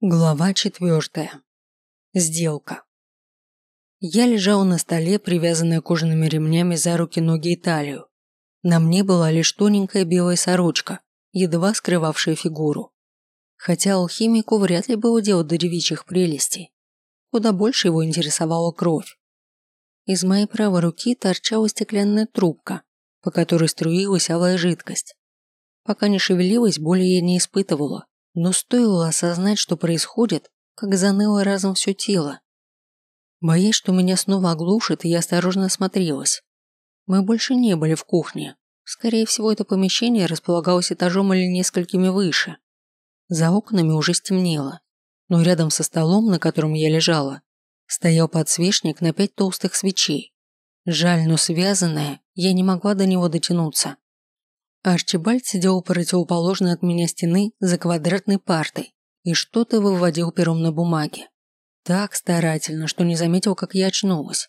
Глава четвертая. Сделка. Я лежала на столе, привязанная кожаными ремнями за руки, ноги и талию. На мне была лишь тоненькая белая сорочка, едва скрывавшая фигуру. Хотя алхимику вряд ли было дело до девичьих прелестей. Куда больше его интересовала кровь. Из моей правой руки торчала стеклянная трубка, по которой струилась алая жидкость. Пока не шевелилась, боли я не испытывала, но стоило осознать, что происходит, как заныло разом все тело. Боясь, что меня снова оглушит, я осторожно осмотрелась. Мы больше не были в кухне. Скорее всего, это помещение располагалось этажом или несколькими выше. За окнами уже стемнело, но рядом со столом, на котором я лежала, стоял подсвечник на пять толстых свечей. Жаль, но связанная, я не могла до него дотянуться. Арчибальд сидел у противоположной от меня стены за квадратной партой и что-то выводил пером на бумаге. Так старательно, что не заметил, как я очнулась.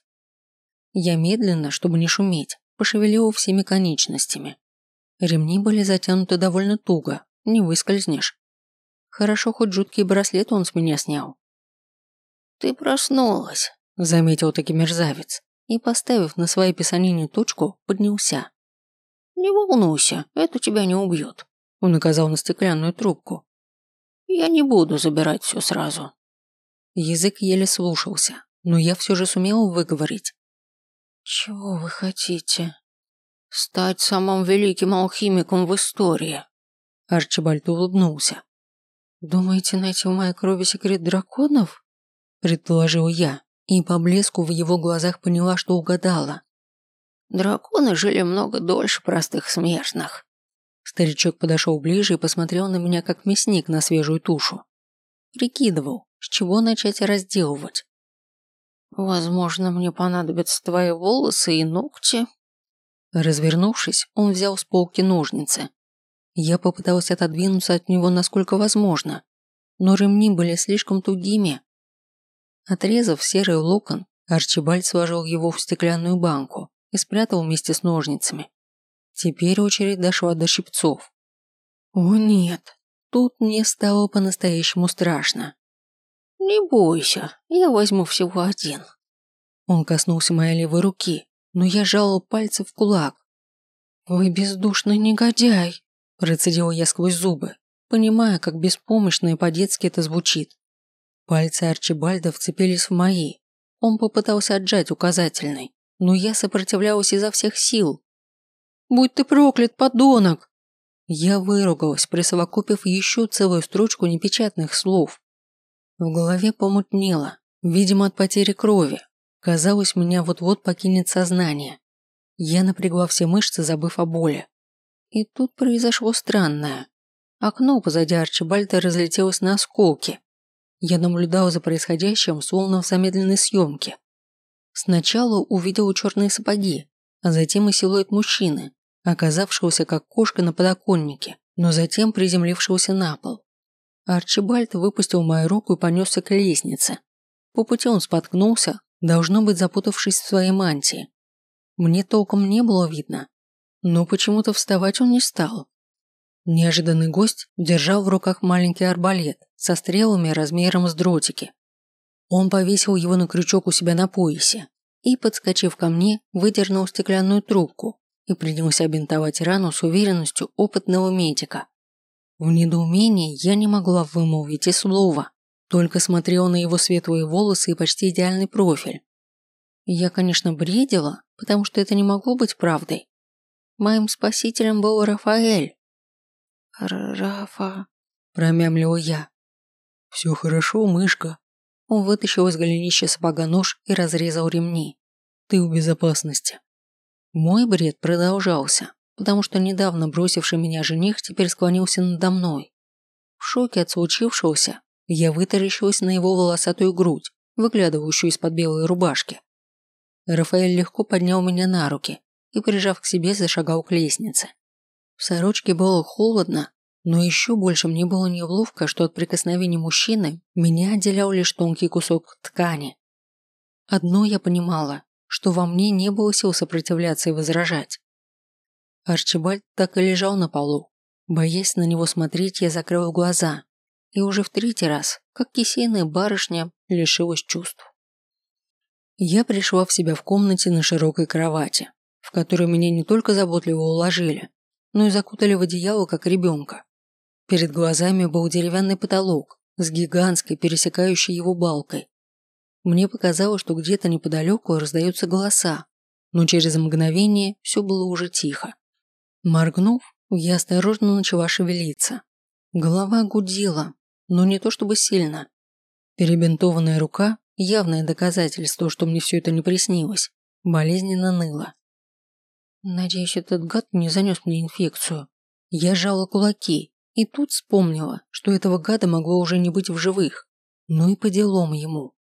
Я медленно, чтобы не шуметь, пошевелила всеми конечностями. Ремни были затянуты довольно туго, не выскользнешь. Хорошо, хоть жуткий браслет он с меня снял. «Ты проснулась», — заметил таки мерзавец, и, поставив на своей писанине точку, поднялся. «Не волнуйся, это тебя не убьет», – он указал на стеклянную трубку. «Я не буду забирать все сразу». Язык еле слушался, но я все же сумела выговорить. «Чего вы хотите?» «Стать самым великим алхимиком в истории». Арчибальд улыбнулся. «Думаете найти в моей крови секрет драконов?» Предположил я, и по блеску в его глазах поняла, что угадала. Драконы жили много дольше простых смертных. Старичок подошел ближе и посмотрел на меня, как мясник на свежую тушу. Прикидывал, с чего начать разделывать. «Возможно, мне понадобятся твои волосы и ногти». Развернувшись, он взял с полки ножницы. Я попыталась отодвинуться от него насколько возможно, но ремни были слишком тугими. Отрезав серый локон, Арчибальд сложил его в стеклянную банку и спрятал вместе с ножницами. Теперь очередь дошла до щипцов. О нет, тут мне стало по-настоящему страшно. «Не бойся, я возьму всего один». Он коснулся моей левой руки, но я жала пальцы в кулак. «Вы бездушный негодяй!» – процедила я сквозь зубы, понимая, как беспомощно и по-детски это звучит. Пальцы Арчибальда вцепились в мои. Он попытался отжать указательный, но я сопротивлялась изо всех сил. «Будь ты проклят, подонок!» Я выругалась, присовокупив еще целую строчку непечатных слов. В голове помутнело, видимо, от потери крови. Казалось, меня вот-вот покинет сознание. Я напрягла все мышцы, забыв о боли. И тут произошло странное. Окно позади Арчибальда разлетелось на осколки. Я наблюдала за происходящим, словно в замедленной съемке. Сначала увидел черные сапоги, а затем и силуэт мужчины, оказавшегося как кошка на подоконнике, но затем приземлившегося на пол. Арчибальд выпустил мою руку и понесся к лестнице. По пути он споткнулся, должно быть запутавшись в своей мантии. Мне толком не было видно, но почему-то вставать он не стал. Неожиданный гость держал в руках маленький арбалет со стрелами размером с дротики. Он повесил его на крючок у себя на поясе и, подскочив ко мне, выдернул стеклянную трубку и принялся бинтовать рану с уверенностью опытного медика. В недоумении я не могла вымолвить и слова, только смотрела на его светлые волосы и почти идеальный профиль. Я, конечно, бредила, потому что это не могло быть правдой. Моим спасителем был Рафаэль. «Рафа...» – промямлила я. «Все хорошо, мышка», он вытащил из голенища сапога нож и разрезал ремни. «Ты в безопасности». Мой бред продолжался, потому что недавно бросивший меня жених теперь склонился надо мной. В шоке от случившегося я вытаращилась на его волосатую грудь, выглядывающую из-под белой рубашки. Рафаэль легко поднял меня на руки и, прижав к себе, зашагал к лестнице. В сорочке было холодно, но еще больше мне было неловко, что от прикосновений мужчины меня отделял лишь тонкий кусок ткани. Одно я понимала, что во мне не было сил сопротивляться и возражать. Арчибальд так и лежал на полу. Боясь на него смотреть, я закрыла глаза и уже в третий раз, как кисейная барышня, лишилась чувств. Я пришла в себя в комнате на широкой кровати, в которой меня не только заботливо уложили, но и закутали в одеяло, как ребенка. Перед глазами был деревянный потолок с гигантской, пересекающей его балкой. Мне показалось, что где-то неподалеку раздаются голоса, но через мгновение все было уже тихо. Моргнув, я осторожно начала шевелиться. Голова гудела, но не то чтобы сильно. Перебинтованная рука, явное доказательство, что мне все это не приснилось, болезненно ныла. Надеюсь, этот гад не занес мне инфекцию. Я сжала кулаки и тут вспомнила, что этого гада могло уже не быть в живых. Ну и по делам ему.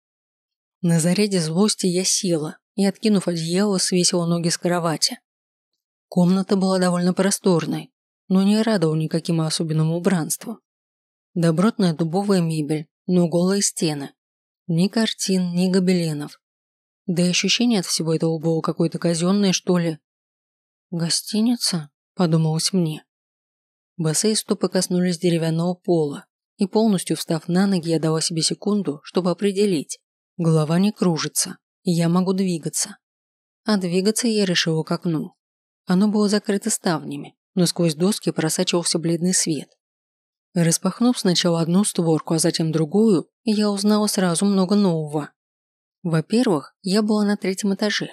На заряде злости я села и, откинув одеяло, свесила ноги с кровати. Комната была довольно просторной, но не радовала никаким особенным убранством. Добротная дубовая мебель, но голые стены. Ни картин, ни гобеленов. Да и ощущение от всего этого было какое-то казенное, что ли. «Гостиница?» – подумалось мне. Босые стопы коснулись деревянного пола, и полностью встав на ноги, я дала себе секунду, чтобы определить. Голова не кружится, и я могу двигаться. А двигаться я решила к окну. Оно было закрыто ставнями, но сквозь доски просачивался бледный свет. Распахнув сначала одну створку, а затем другую, я узнала сразу много нового. Во-первых, я была на третьем этаже.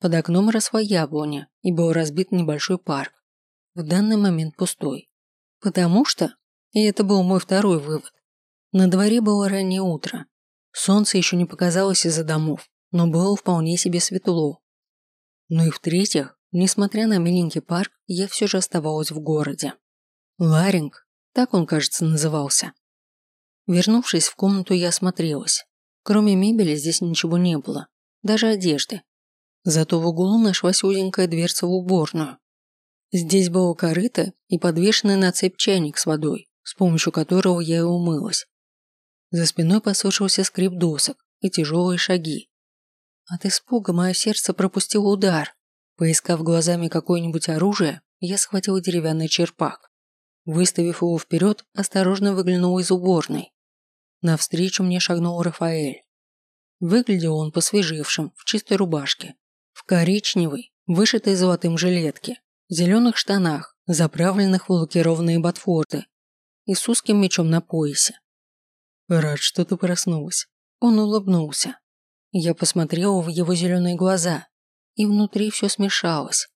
Под окном росла яблоня и был разбит небольшой парк. В данный момент пустой. Потому что, и это был мой второй вывод, на дворе было раннее утро. Солнце еще не показалось из-за домов, но было вполне себе светло. Ну и в-третьих, несмотря на миленький парк, я все же оставалась в городе. Ларинг так он, кажется, назывался. Вернувшись в комнату, я осмотрелась. Кроме мебели здесь ничего не было, даже одежды. Зато в углу нашлась узенькая дверца в уборную. Здесь было корыто и подвешенный на цепь чайник с водой, с помощью которого я и умылась. За спиной послышался скрип досок и тяжелые шаги. От испуга мое сердце пропустило удар. Поискав глазами какое-нибудь оружие, я схватила деревянный черпак. Выставив его вперед, осторожно выглянул из уборной. Навстречу мне шагнул Рафаэль. Выглядел он посвежевшим, в чистой рубашке, в коричневой, вышитой золотым жилетке, зеленых штанах, заправленных в лакированные ботфорты и с узким мечом на поясе. «Рад, что ты проснулась». Он улыбнулся. Я посмотрела в его зеленые глаза, и внутри все смешалось.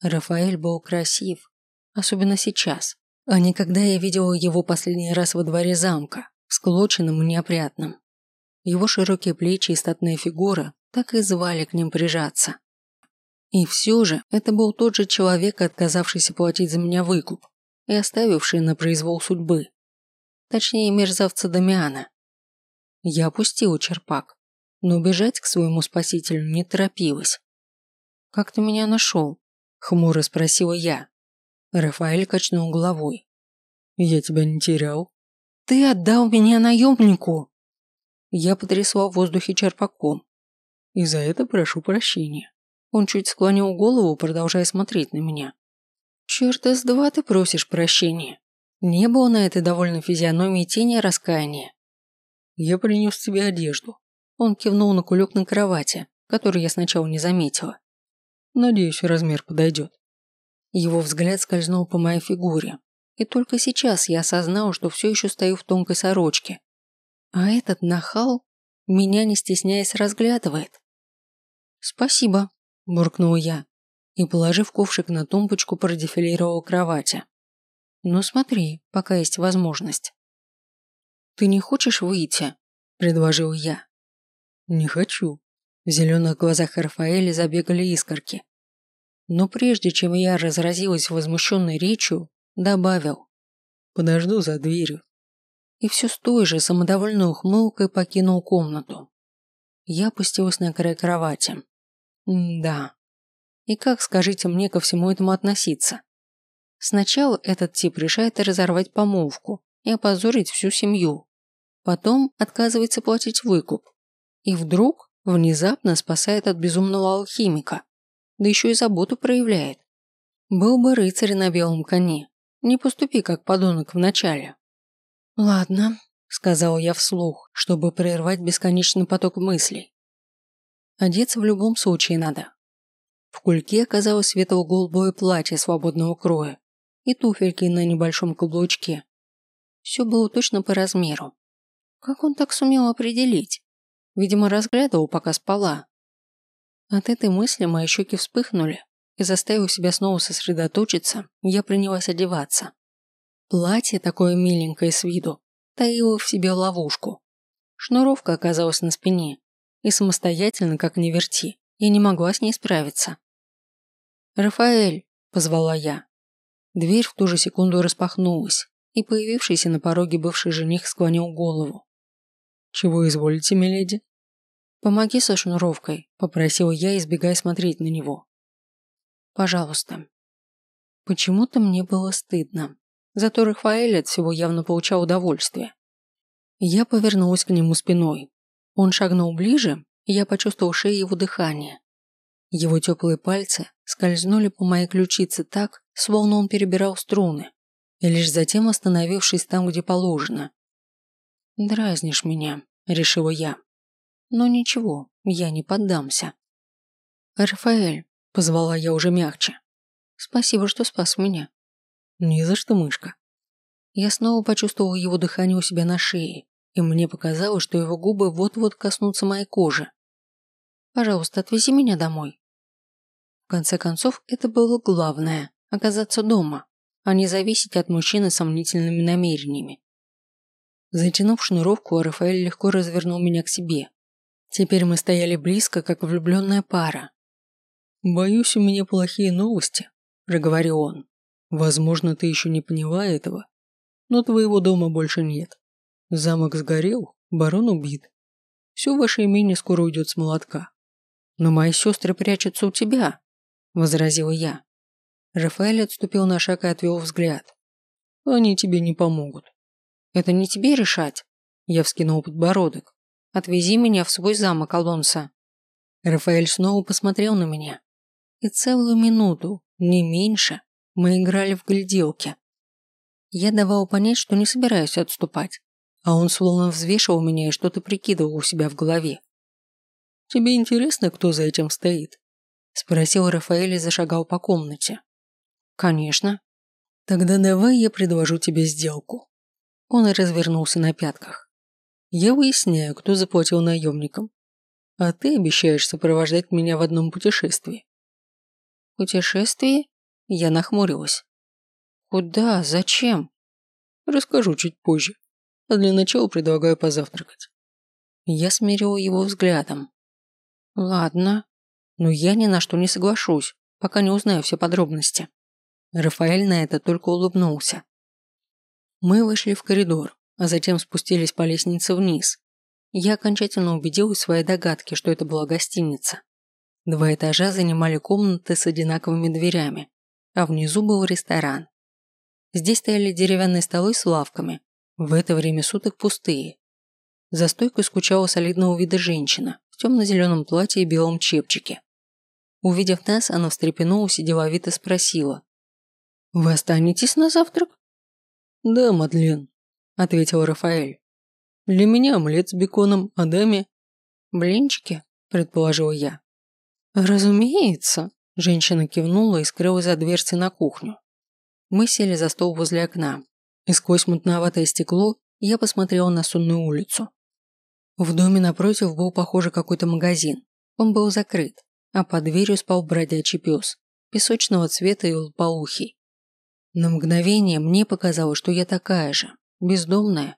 Рафаэль был красив, особенно сейчас а не когда я видела его последний раз во дворе замка, склоченным и неопрятным. Его широкие плечи и статная фигура так и звали к ним прижаться. И все же это был тот же человек, отказавшийся платить за меня выкуп и оставивший на произвол судьбы. Точнее, мерзавца Дамиана. Я опустила черпак, но убежать к своему спасителю не торопилась. «Как ты меня нашел?» – хмуро спросила я. Рафаэль качнул головой. «Я тебя не терял». «Ты отдал меня наемнику!» Я потрясла в воздухе черпаком. «И за это прошу прощения». Он чуть склонил голову, продолжая смотреть на меня. «Черт из два ты просишь прощения. Не было на этой довольно физиономии тени раскаяния». «Я принес тебе одежду». Он кивнул на кулек на кровати, который я сначала не заметила. «Надеюсь, размер подойдет». Его взгляд скользнул по моей фигуре, и только сейчас я осознал, что все еще стою в тонкой сорочке. А этот нахал меня, не стесняясь, разглядывает. «Спасибо», – буркнул я, и, положив ковшик на тумбочку, продефилировал кровати. «Ну смотри, пока есть возможность». «Ты не хочешь выйти?» – предложил я. «Не хочу». В зеленых глазах Рафаэля забегали искорки. Но прежде чем я разразилась возмущенной речью, добавил «Подожду за дверью». И все с той же самодовольной ухмылкой покинул комнату. Я опустилась на край кровати. Да. И как, скажите мне, ко всему этому относиться? Сначала этот тип решает разорвать помолвку и опозорить всю семью. Потом отказывается платить выкуп. И вдруг внезапно спасает от безумного алхимика да еще и заботу проявляет. Был бы рыцарь на белом коне, не поступи как подонок вначале. Ладно, сказала я вслух, чтобы прервать бесконечный поток мыслей. Одеться в любом случае надо. В кульке оказалось светло-голубое платье свободного кроя и туфельки на небольшом каблучке. Все было точно по размеру. Как он так сумел определить? Видимо, разглядывал, пока спала. От этой мысли мои щеки вспыхнули, и заставив себя снова сосредоточиться, я принялась одеваться. Платье, такое миленькое с виду, таило в себе ловушку. Шнуровка оказалась на спине, и самостоятельно, как ни верти, я не могла с ней справиться. «Рафаэль!» – позвала я. Дверь в ту же секунду распахнулась, и появившийся на пороге бывший жених склонил голову. «Чего изволите, миледи?» «Помоги со шнуровкой», – попросил я, избегая смотреть на него. Пожалуйста. Почему-то мне было стыдно. Зато Рафаэль от всего явно получал удовольствие. Я повернулась к нему спиной. Он шагнул ближе, и я почувствовал шею его дыхание. Его теплые пальцы скользнули по моей ключице так, словно он перебирал струны, и лишь затем остановившись там, где положено. «Дразнишь меня», – решила я. «Но ничего, я не поддамся». «Рафаэль, Позвала я уже мягче. Спасибо, что спас меня. Не за что, мышка. Я снова почувствовал его дыхание у себя на шее, и мне показалось, что его губы вот-вот коснутся моей кожи. Пожалуйста, отвези меня домой. В конце концов, это было главное – оказаться дома, а не зависеть от мужчины сомнительными намерениями. Затянув шнуровку, Рафаэль легко развернул меня к себе. Теперь мы стояли близко, как влюбленная пара, «Боюсь, у меня плохие новости», – проговорил он. «Возможно, ты еще не поняла этого, но твоего дома больше нет. Замок сгорел, барон убит. Все ваше имение скоро уйдет с молотка». «Но мои сестры прячутся у тебя», – возразила я. Рафаэль отступил на шаг и отвел взгляд. «Они тебе не помогут». «Это не тебе решать», – я вскинул подбородок. «Отвези меня в свой замок, Алонсо». Рафаэль снова посмотрел на меня. И целую минуту, не меньше, мы играли в гляделки. Я давал понять, что не собираюсь отступать, а он словно взвешивал меня и что-то прикидывал у себя в голове. «Тебе интересно, кто за этим стоит?» – спросил Рафаэль и зашагал по комнате. «Конечно». «Тогда давай я предложу тебе сделку». Он развернулся на пятках. «Я выясняю, кто заплатил наемникам, а ты обещаешь сопровождать меня в одном путешествии. «Путешествие?» Я нахмурилась. «Куда? Зачем?» «Расскажу чуть позже. А для начала предлагаю позавтракать». Я смирила его взглядом. «Ладно, но я ни на что не соглашусь, пока не узнаю все подробности». Рафаэль на это только улыбнулся. Мы вышли в коридор, а затем спустились по лестнице вниз. Я окончательно убедилась в своей догадке, что это была гостиница. Два этажа занимали комнаты с одинаковыми дверями, а внизу был ресторан. Здесь стояли деревянные столы с лавками, в это время суток пустые. За стойкой скучала солидного вида женщина в темно-зеленом платье и белом чепчике. Увидев нас, она встрепенулась и деловито спросила. «Вы останетесь на завтрак?» «Да, Мадлен», – ответил Рафаэль. «Для меня омлет с беконом, а даме...» «Блинчики?» – предположил я. «Разумеется», – женщина кивнула и скрылась за дверцей на кухню. Мы сели за стол возле окна, и сквозь мутноватое стекло я посмотрел на сонную улицу. В доме напротив был, похоже, какой-то магазин. Он был закрыт, а под дверью спал бродячий пес, песочного цвета и лопоухий. На мгновение мне показалось, что я такая же, бездомная.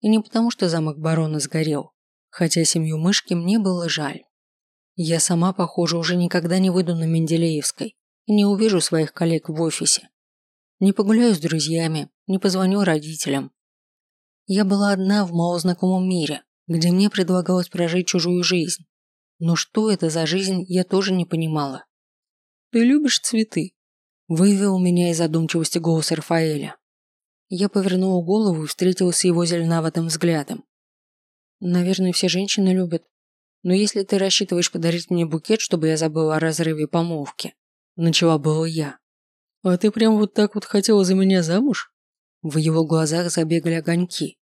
И не потому, что замок барона сгорел, хотя семью мышки мне было жаль. Я сама, похоже, уже никогда не выйду на Менделеевской и не увижу своих коллег в офисе. Не погуляю с друзьями, не позвоню родителям. Я была одна в малознакомом мире, где мне предлагалось прожить чужую жизнь. Но что это за жизнь, я тоже не понимала. «Ты любишь цветы?» Вывел меня из задумчивости голос Рафаэля. Я повернула голову и встретилась с его зеленоватым взглядом. Наверное, все женщины любят. Но если ты рассчитываешь подарить мне букет, чтобы я забыла о разрыве помолвки, начала было я. А ты прям вот так вот хотела за меня замуж? В его глазах забегали огоньки.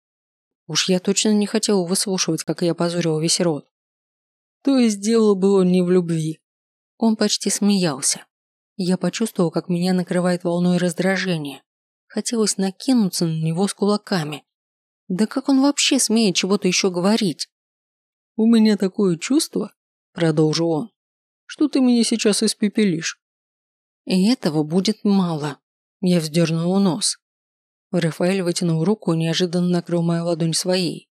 Уж я точно не хотел выслушивать, как я позорил весь род. То есть дело было не в любви. Он почти смеялся. Я почувствовал, как меня накрывает волной раздражения. Хотелось накинуться на него с кулаками. Да как он вообще смеет чего-то еще говорить? «У меня такое чувство», – продолжил он, – «что ты меня сейчас испепелишь». И этого будет мало. Я вздернул нос. Рафаэль вытянул руку и неожиданно накрыл мою ладонь своей.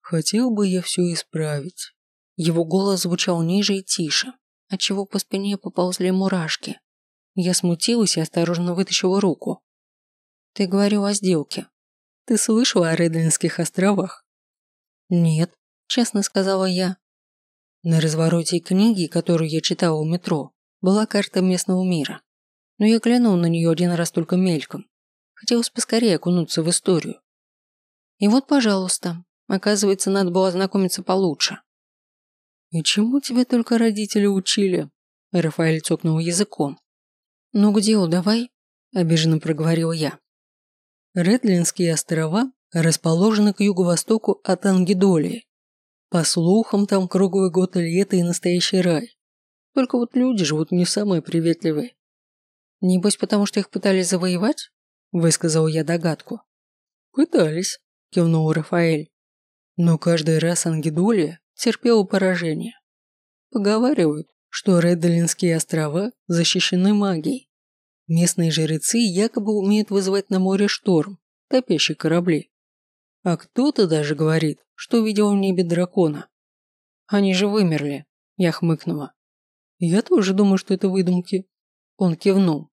Хотел бы я все исправить. Его голос звучал ниже и тише, отчего по спине поползли мурашки. Я смутилась и осторожно вытащила руку. «Ты говорил о сделке. Ты слышала о Редлинских островах?» «Нет», – честно сказала я. На развороте книги, которую я читала в метро, была карта местного мира. Но я глянул на нее один раз только мельком. Хотелось поскорее окунуться в историю. И вот, пожалуйста, оказывается, надо было ознакомиться получше. «И чему тебя только родители учили?» Рафаэль цокнул языком. «Ну где, давай?» – обиженно проговорил я. Редлинские острова расположены к юго-востоку от Ангидолии. По слухам, там круглый год лето и настоящий рай. Только вот люди живут не самые приветливые. Небось, потому что их пытались завоевать? Высказал я догадку. Пытались, кивнул Рафаэль. Но каждый раз Ангидолия терпела поражение. Поговаривают, что Реддалинские острова защищены магией. Местные жрецы якобы умеют вызывать на море шторм, топящий корабли. А кто-то даже говорит, что видел в небе дракона. Они же вымерли, я хмыкнула. Я тоже думаю, что это выдумки. Он кивнул.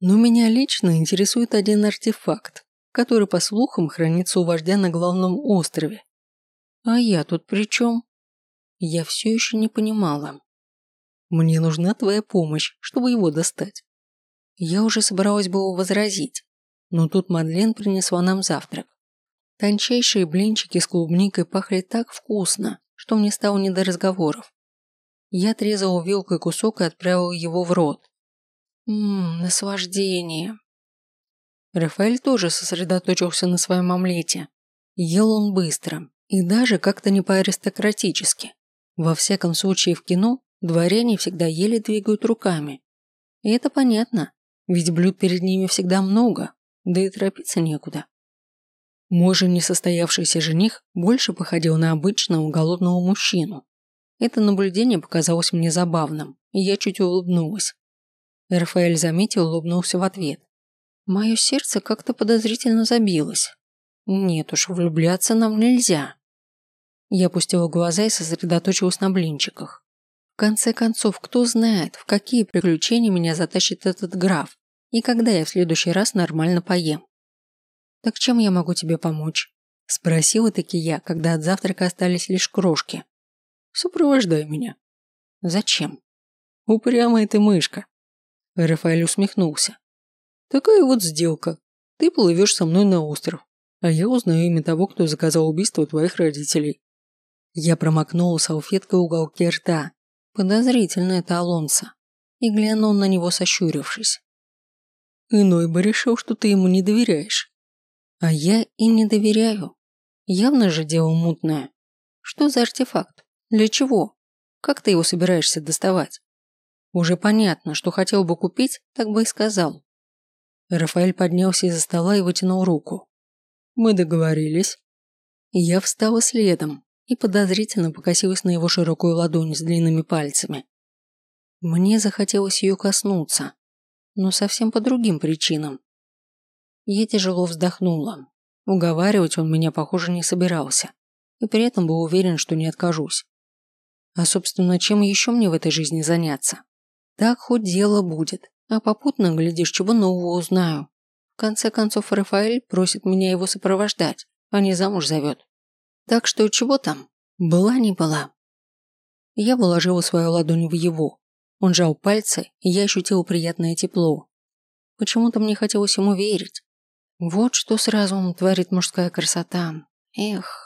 Но меня лично интересует один артефакт, который, по слухам, хранится у вождя на главном острове. А я тут при чем? Я все еще не понимала. Мне нужна твоя помощь, чтобы его достать. Я уже собралась было возразить, но тут Мадлен принесла нам завтрак. Тончайшие блинчики с клубникой пахли так вкусно, что мне стало не до разговоров. Я отрезала вилкой кусок и отправила его в рот. Ммм, наслаждение. Рафаэль тоже сосредоточился на своем омлете. Ел он быстро и даже как-то не по-аристократически. Во всяком случае в кино дворяне всегда еле двигают руками. И это понятно, ведь блюд перед ними всегда много, да и торопиться некуда. Мой же несостоявшийся жених больше походил на обычного голодного мужчину. Это наблюдение показалось мне забавным, и я чуть улыбнулась. Рафаэль заметил улыбнулся в ответ. Мое сердце как-то подозрительно забилось. Нет уж, влюбляться нам нельзя. Я опустила глаза и сосредоточилась на блинчиках. В конце концов, кто знает, в какие приключения меня затащит этот граф, и когда я в следующий раз нормально поем. «Так чем я могу тебе помочь?» Спросила таки я, когда от завтрака остались лишь крошки. Сопровождай меня. Зачем? Упрямая ты мышка. Рафаэль усмехнулся. Такая вот сделка. Ты плывешь со мной на остров, а я узнаю имя того, кто заказал убийство твоих родителей. Я промокнула салфеткой уголки рта. Подозрительно это Алонсо. И глянул на него, сощурившись. Иной бы решил, что ты ему не доверяешь. А я и не доверяю. Явно же дело мутное. Что за артефакт? Для чего? Как ты его собираешься доставать? Уже понятно, что хотел бы купить, так бы и сказал. Рафаэль поднялся из-за стола и вытянул руку. Мы договорились. Я встала следом и подозрительно покосилась на его широкую ладонь с длинными пальцами. Мне захотелось ее коснуться, но совсем по другим причинам. Я тяжело вздохнула. Уговаривать он меня, похоже, не собирался, и при этом был уверен, что не откажусь. А, собственно, чем еще мне в этой жизни заняться? Так хоть дело будет, а попутно, глядишь, чего нового узнаю. В конце концов, Рафаэль просит меня его сопровождать, а не замуж зовет. Так что чего там? Была не была. Я вложила свою ладонь в его. Он жал пальцы, и я ощутила приятное тепло. Почему-то мне хотелось ему верить. Вот что с разумом творит мужская красота. Эх.